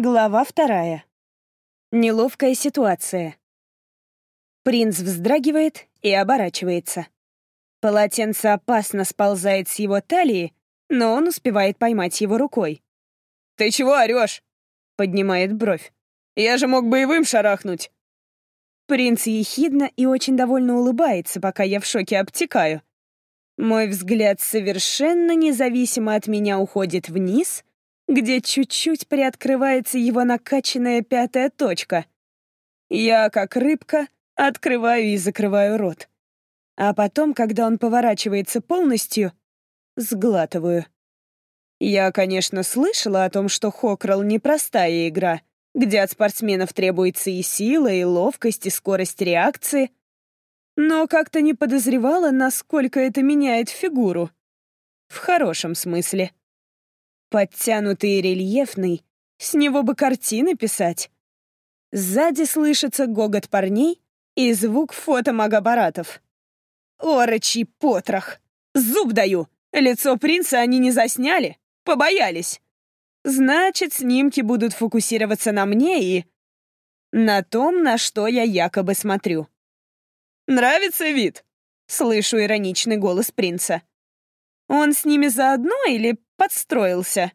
Глава вторая. Неловкая ситуация. Принц вздрагивает и оборачивается. Полотенце опасно сползает с его талии, но он успевает поймать его рукой. «Ты чего орешь?» — поднимает бровь. «Я же мог боевым шарахнуть!» Принц ехидно и очень довольно улыбается, пока я в шоке обтекаю. Мой взгляд совершенно независимо от меня уходит вниз, где чуть-чуть приоткрывается его накачанная пятая точка. Я, как рыбка, открываю и закрываю рот. А потом, когда он поворачивается полностью, сглатываю. Я, конечно, слышала о том, что Хокролл — непростая игра, где от спортсменов требуется и сила, и ловкость, и скорость реакции — но как-то не подозревала, насколько это меняет фигуру. В хорошем смысле. Подтянутый и рельефный, с него бы картины писать. Сзади слышится гогот парней и звук фотомагаппаратов. Орочий потрох! Зуб даю! Лицо принца они не засняли, побоялись. Значит, снимки будут фокусироваться на мне и... на том, на что я якобы смотрю. Нравится вид?» Слышу ироничный голос принца. «Он с ними заодно или подстроился?»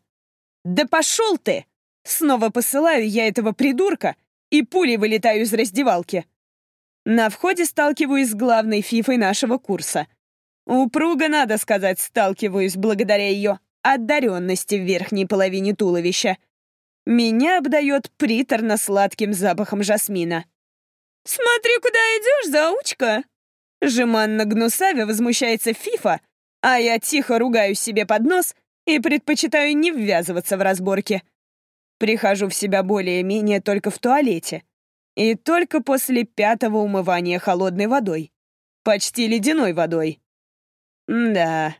«Да пошел ты!» Снова посылаю я этого придурка и пулей вылетаю из раздевалки. На входе сталкиваюсь с главной фифой нашего курса. Упруго, надо сказать, сталкиваюсь благодаря ее одаренности в верхней половине туловища. Меня обдает приторно-сладким запахом жасмина. «Смотри, куда идешь, заучка!» Жеманно гнусаве возмущается Фифа, а я тихо ругаю себе под нос и предпочитаю не ввязываться в разборки. Прихожу в себя более-менее только в туалете. И только после пятого умывания холодной водой. Почти ледяной водой. да.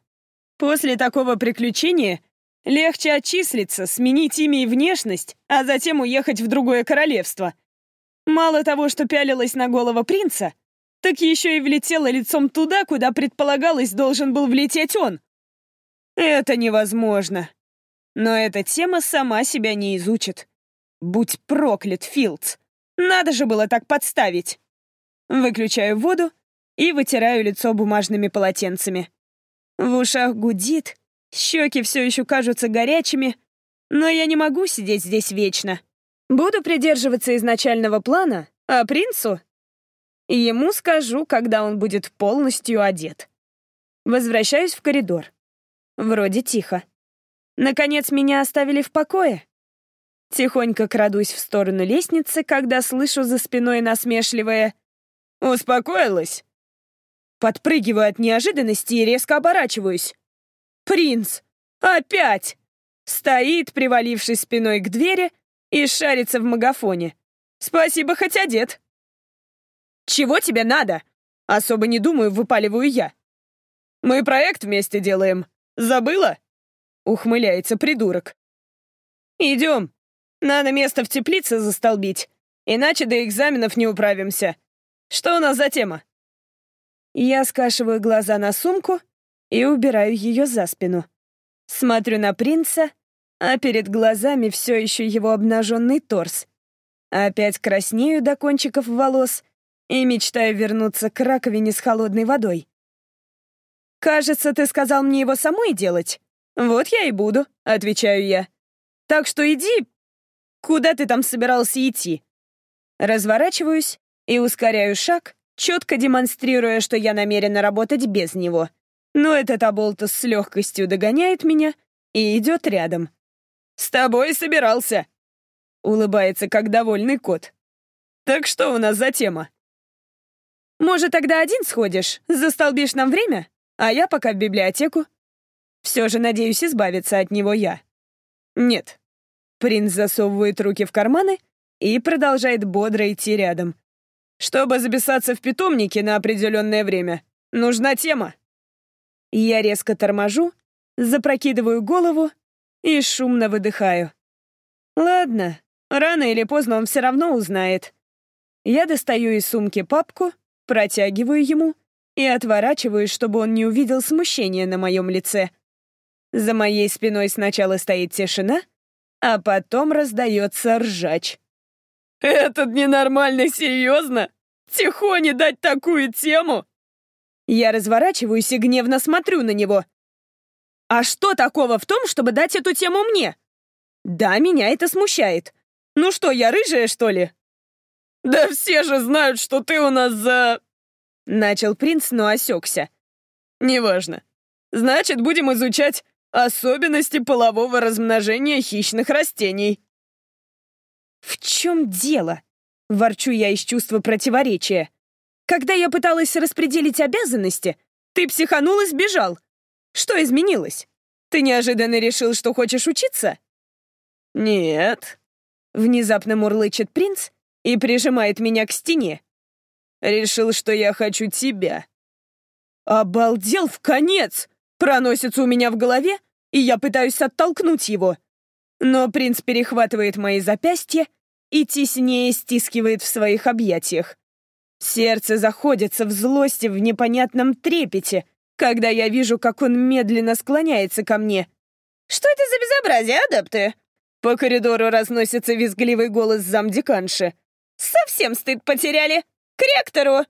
После такого приключения легче отчислиться, сменить имя и внешность, а затем уехать в другое королевство — Мало того, что пялилась на голову принца, так еще и влетела лицом туда, куда предполагалось должен был влететь он. Это невозможно. Но эта тема сама себя не изучит. Будь проклят, Филдс. Надо же было так подставить. Выключаю воду и вытираю лицо бумажными полотенцами. В ушах гудит, щеки все еще кажутся горячими, но я не могу сидеть здесь вечно. Буду придерживаться изначального плана, а принцу... Ему скажу, когда он будет полностью одет. Возвращаюсь в коридор. Вроде тихо. Наконец, меня оставили в покое. Тихонько крадусь в сторону лестницы, когда слышу за спиной насмешливое «Успокоилась?» Подпрыгиваю от неожиданности и резко оборачиваюсь. «Принц! Опять!» Стоит, привалившись спиной к двери, и шарится в магафоне. Спасибо, хоть одет. Чего тебе надо? Особо не думаю, выпаливаю я. Мы проект вместе делаем. Забыла? Ухмыляется придурок. Идем. Надо место в теплице застолбить, иначе до экзаменов не управимся. Что у нас за тема? Я скашиваю глаза на сумку и убираю ее за спину. Смотрю на принца а перед глазами все еще его обнаженный торс. Опять краснею до кончиков волос и мечтаю вернуться к раковине с холодной водой. «Кажется, ты сказал мне его самой делать. Вот я и буду», — отвечаю я. «Так что иди. Куда ты там собирался идти?» Разворачиваюсь и ускоряю шаг, четко демонстрируя, что я намерена работать без него. Но этот оболтус с легкостью догоняет меня и идет рядом. «С тобой собирался!» — улыбается, как довольный кот. «Так что у нас за тема?» «Может, тогда один сходишь, застолбишь нам время, а я пока в библиотеку?» Все же надеюсь избавиться от него я. «Нет». Принц засовывает руки в карманы и продолжает бодро идти рядом. «Чтобы записаться в питомнике на определенное время, нужна тема». Я резко торможу, запрокидываю голову и шумно выдыхаю. Ладно, рано или поздно он все равно узнает. Я достаю из сумки папку, протягиваю ему и отворачиваюсь, чтобы он не увидел смущения на моем лице. За моей спиной сначала стоит тишина, А потом раздается ржач. «Этот ненормальный серьезно? Тихоне дать такую тему?» Я разворачиваюсь и гневно смотрю на него. «А что такого в том, чтобы дать эту тему мне?» «Да, меня это смущает. Ну что, я рыжая, что ли?» «Да все же знают, что ты у нас за...» Начал принц, но осекся. «Неважно. Значит, будем изучать особенности полового размножения хищных растений». «В чем дело?» — ворчу я из чувства противоречия. «Когда я пыталась распределить обязанности, ты психанул и сбежал. Что изменилось? Ты неожиданно решил, что хочешь учиться?» «Нет», — внезапно мурлычет принц и прижимает меня к стене. «Решил, что я хочу тебя». «Обалдел в конец!» Проносится у меня в голове, и я пытаюсь оттолкнуть его. Но принц перехватывает мои запястья и теснее стискивает в своих объятиях. Сердце заходится в злости в непонятном трепете, когда я вижу, как он медленно склоняется ко мне. «Что это за безобразие, адепты?» По коридору разносится визгливый голос замдеканши. «Совсем стыд потеряли! К ректору!»